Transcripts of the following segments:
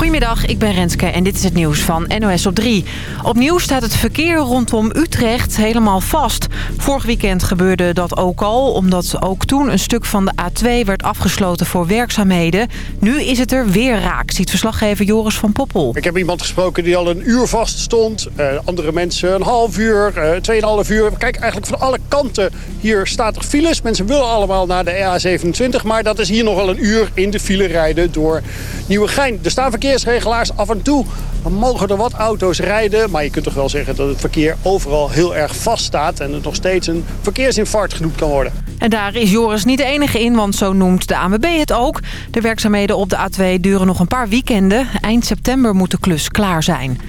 Goedemiddag, ik ben Renske en dit is het nieuws van NOS op 3. Opnieuw staat het verkeer rondom Utrecht helemaal vast. Vorig weekend gebeurde dat ook al, omdat ook toen een stuk van de A2 werd afgesloten voor werkzaamheden. Nu is het er weer raak, ziet verslaggever Joris van Poppel. Ik heb iemand gesproken die al een uur vast stond. Uh, andere mensen een half uur, uh, tweeënhalf uur. Kijk, eigenlijk van alle kanten hier staat er files. Mensen willen allemaal naar de A27, maar dat is hier nog wel een uur in de file rijden door Nieuwegein. Er staan verkeersregelaars af en toe. Mogen er wat auto's rijden. Maar je kunt toch wel zeggen dat het verkeer overal heel erg vast staat. En het nog steeds een verkeersinfarct genoemd kan worden. En daar is Joris niet de enige in, want zo noemt de ANWB het ook. De werkzaamheden op de A2 duren nog een paar weekenden. Eind september moet de klus klaar zijn.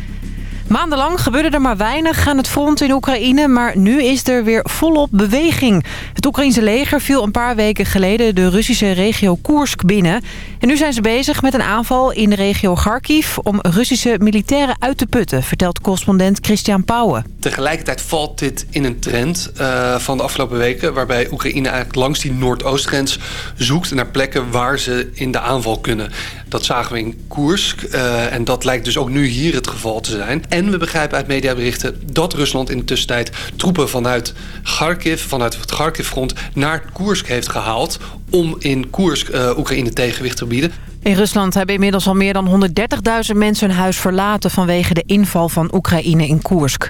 Maandenlang gebeurde er maar weinig aan het front in Oekraïne... maar nu is er weer volop beweging. Het Oekraïnse leger viel een paar weken geleden de Russische regio Koersk binnen. En nu zijn ze bezig met een aanval in de regio Kharkiv... om Russische militairen uit te putten, vertelt correspondent Christian Pauwen. Tegelijkertijd valt dit in een trend uh, van de afgelopen weken... waarbij Oekraïne eigenlijk langs die Noordoostgrens zoekt naar plekken... waar ze in de aanval kunnen. Dat zagen we in Koersk uh, en dat lijkt dus ook nu hier het geval te zijn. We begrijpen uit mediaberichten dat Rusland in de tussentijd... troepen vanuit Kharkiv, vanuit het Kharkivfront naar Koersk heeft gehaald... om in Koersk uh, Oekraïne tegenwicht te bieden. In Rusland hebben inmiddels al meer dan 130.000 mensen hun huis verlaten... vanwege de inval van Oekraïne in Koersk.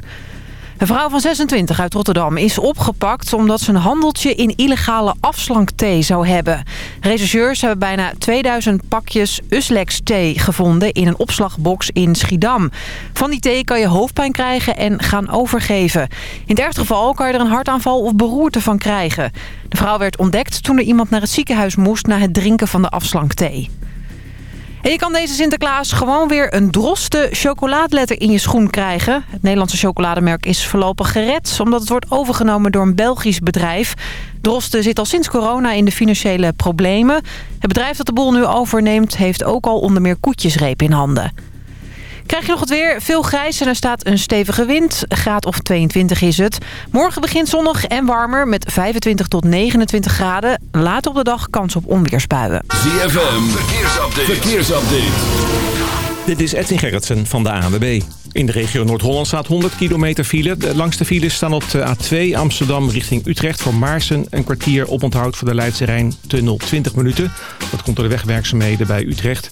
Een vrouw van 26 uit Rotterdam is opgepakt omdat ze een handeltje in illegale afslankthee zou hebben. Rechercheurs hebben bijna 2000 pakjes Uslex thee gevonden in een opslagbox in Schiedam. Van die thee kan je hoofdpijn krijgen en gaan overgeven. In het ergste geval kan je er een hartaanval of beroerte van krijgen. De vrouw werd ontdekt toen er iemand naar het ziekenhuis moest na het drinken van de afslankthee. En je kan deze Sinterklaas gewoon weer een droste chocolaadletter in je schoen krijgen. Het Nederlandse chocolademerk is voorlopig gered... omdat het wordt overgenomen door een Belgisch bedrijf. Drosten zit al sinds corona in de financiële problemen. Het bedrijf dat de boel nu overneemt... heeft ook al onder meer koetjesreep in handen. Krijg je nog het weer? Veel grijs en er staat een stevige wind. graad of 22 is het. Morgen begint zonnig en warmer met 25 tot 29 graden. Later op de dag kans op onweersbuien. ZFM, verkeersupdate. verkeersupdate. Dit is Edwin Gerritsen van de ANWB. In de regio Noord-Holland staat 100 kilometer file. De langste files staan op de A2 Amsterdam richting Utrecht voor Maarsen. Een kwartier oponthoud voor de Leidse Rijn, tunnel 20 minuten. Dat komt door de wegwerkzaamheden bij Utrecht.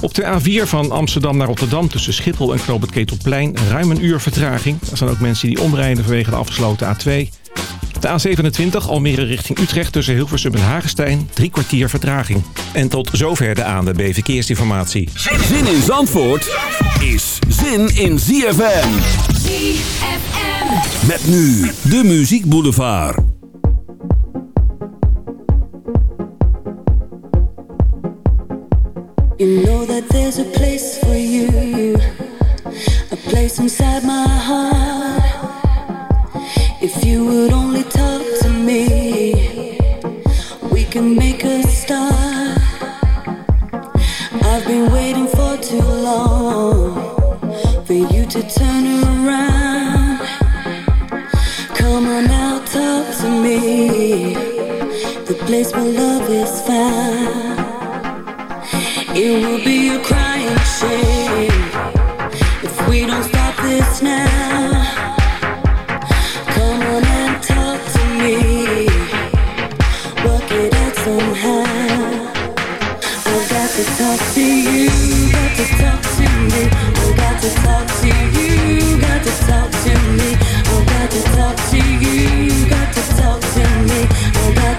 Op de A4 van Amsterdam naar Rotterdam tussen Schiphol en Knoop Ketelplein ruim een uur vertraging. Er zijn ook mensen die omrijden vanwege de afgesloten A2. De A27 Almere richting Utrecht tussen Hilversum en Hagestein. Drie kwartier vertraging. En tot zover de ANWB Verkeersinformatie. Zin in Zandvoort is zin in ZFM. ZFM. Met nu de Muziek Boulevard. You know that there's a place for you. A place inside my heart. If you would only talk to me, we can make a start. I've been waiting for too long for you to turn around. Come on now, talk to me. The place where love is found. It will be a crying shame if we don't stop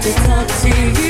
to talk to you.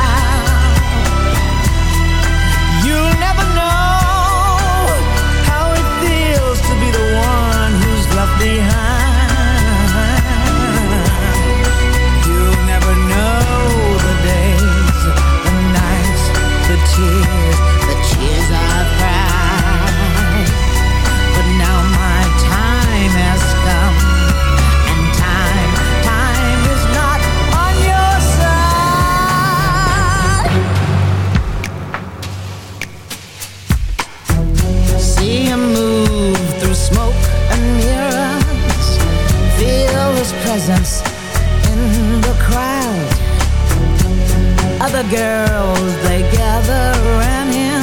the girls they gather around him.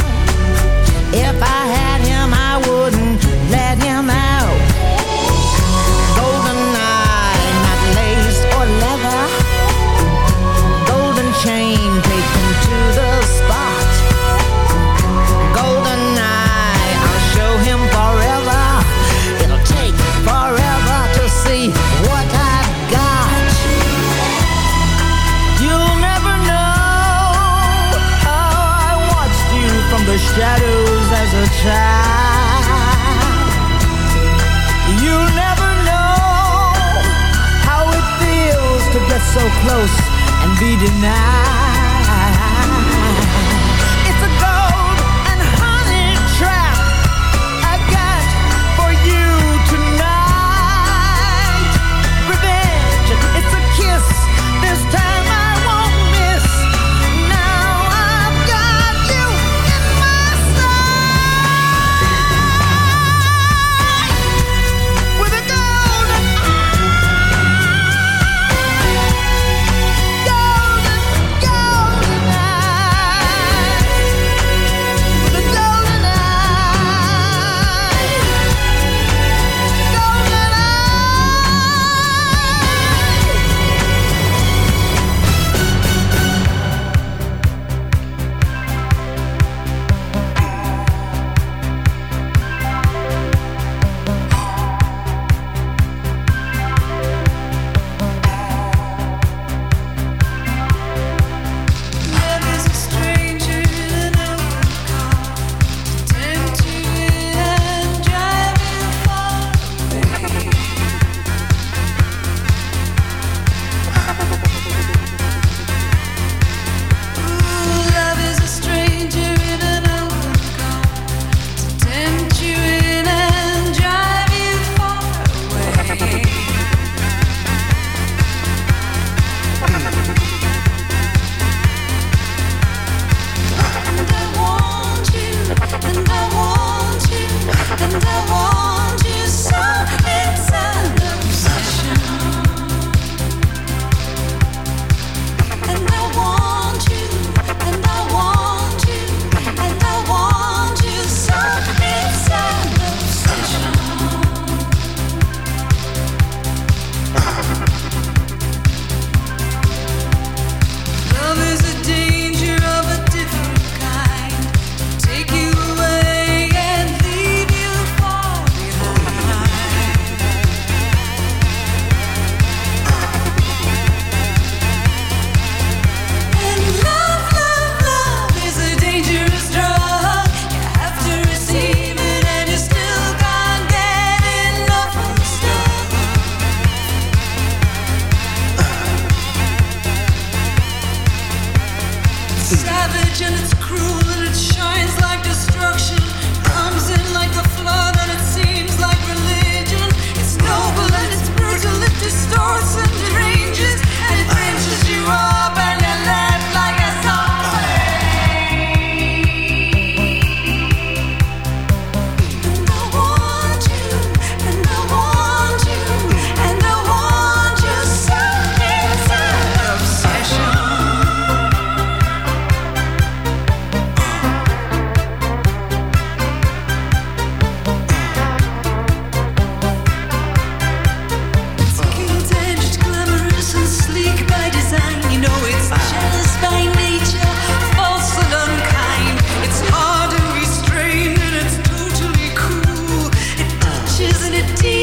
If I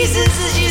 是自己。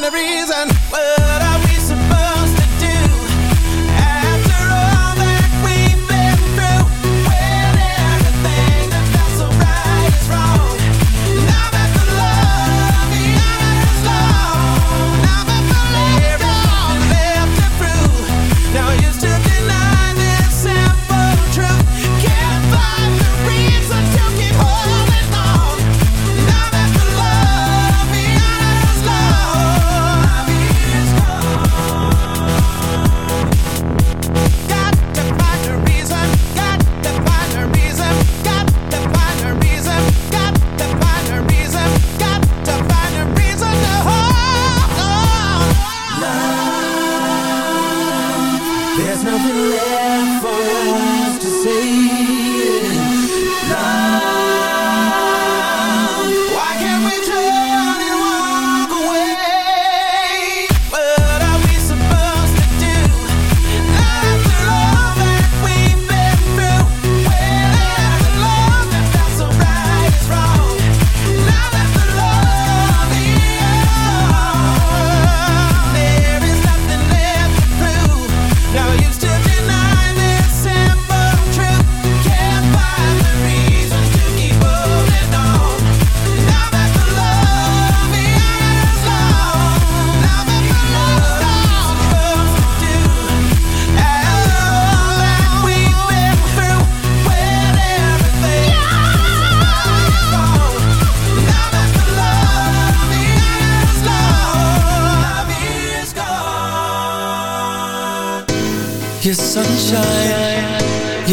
find reason.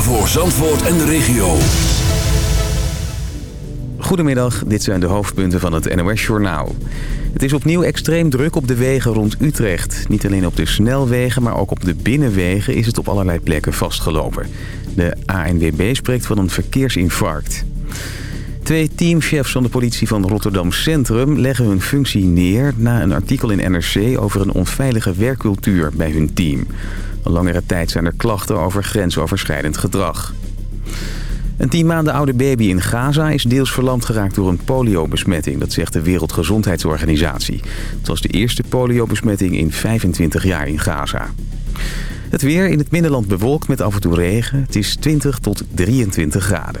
Voor Zandvoort en de regio. Goedemiddag, dit zijn de hoofdpunten van het NOS-journaal. Het is opnieuw extreem druk op de wegen rond Utrecht. Niet alleen op de snelwegen, maar ook op de binnenwegen is het op allerlei plekken vastgelopen. De ANWB spreekt van een verkeersinfarct. Twee teamchefs van de politie van Rotterdam Centrum leggen hun functie neer... na een artikel in NRC over een onveilige werkcultuur bij hun team. Al langere tijd zijn er klachten over grensoverschrijdend gedrag. Een tien maanden oude baby in Gaza is deels verlamd geraakt door een poliobesmetting. Dat zegt de Wereldgezondheidsorganisatie. Het was de eerste poliobesmetting in 25 jaar in Gaza. Het weer in het binnenland bewolkt met af en toe regen. Het is 20 tot 23 graden.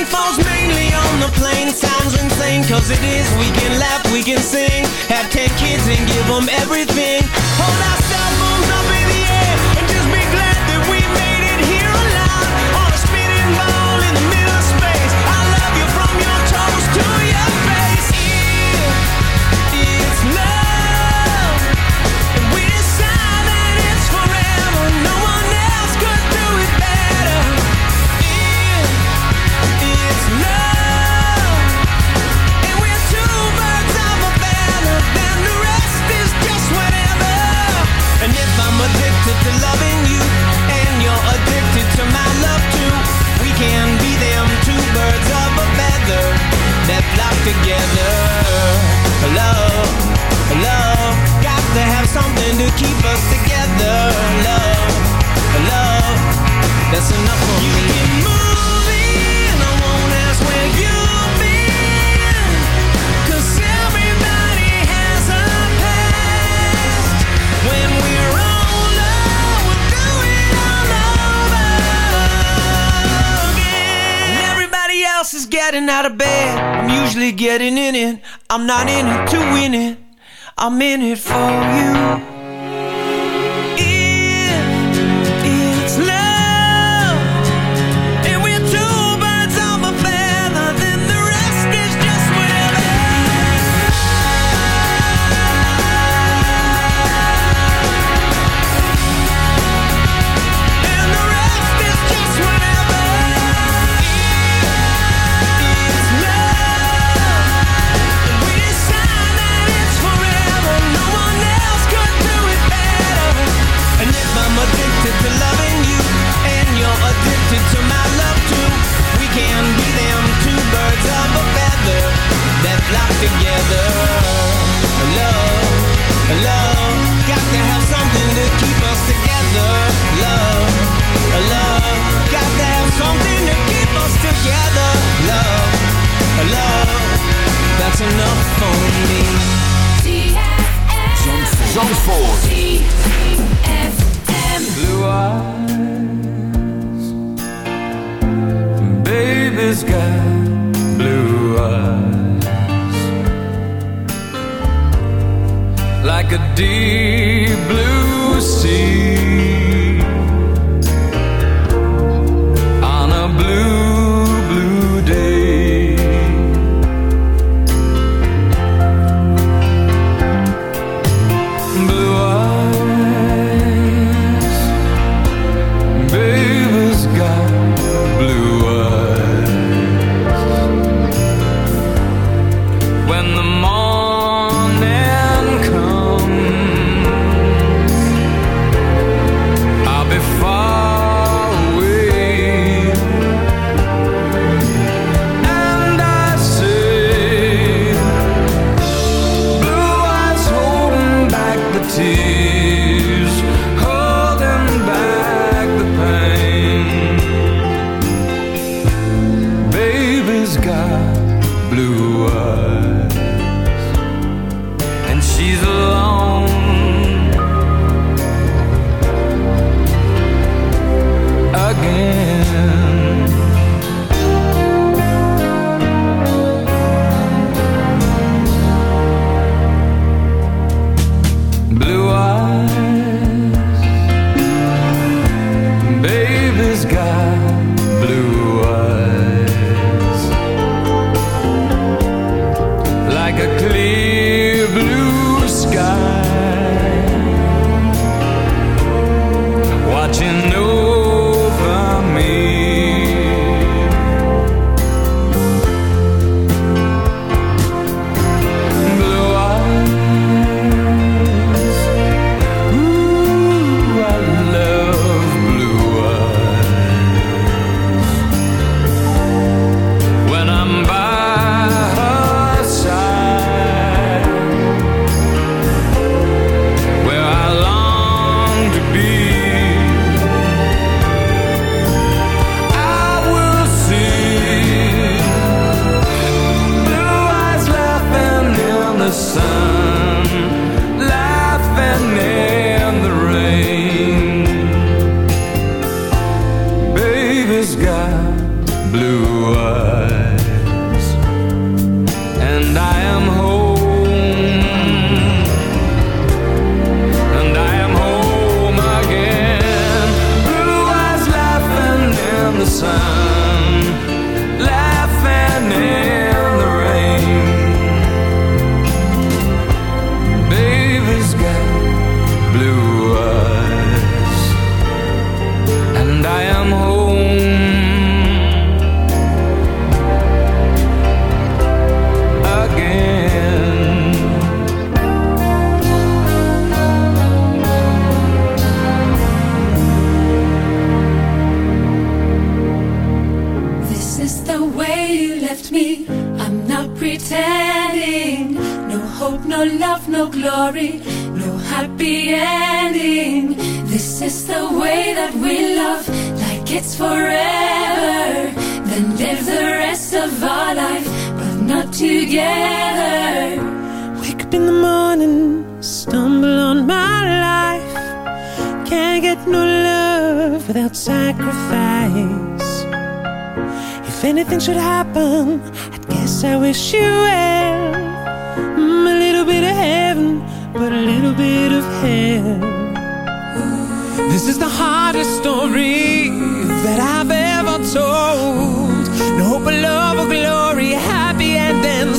rain falls mainly on the plain. It sounds insane cause it is. We can laugh, we can sing. Have ten kids and give them everything. Hold out minute the way that we love like it's forever. Then live the rest of our life, but not together. Wake up in the morning, stumble on my life. Can't get no love without sacrifice. If anything should happen, I guess I wish you well. Mm, a little bit of heaven, but a little bit of hell. This is the hardest story that I've ever told. No hope of love or glory, happy and then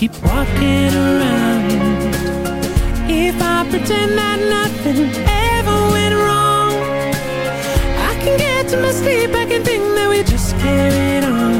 keep walking around. If I pretend that nothing ever went wrong, I can get to my sleep, I can think that we just carried on.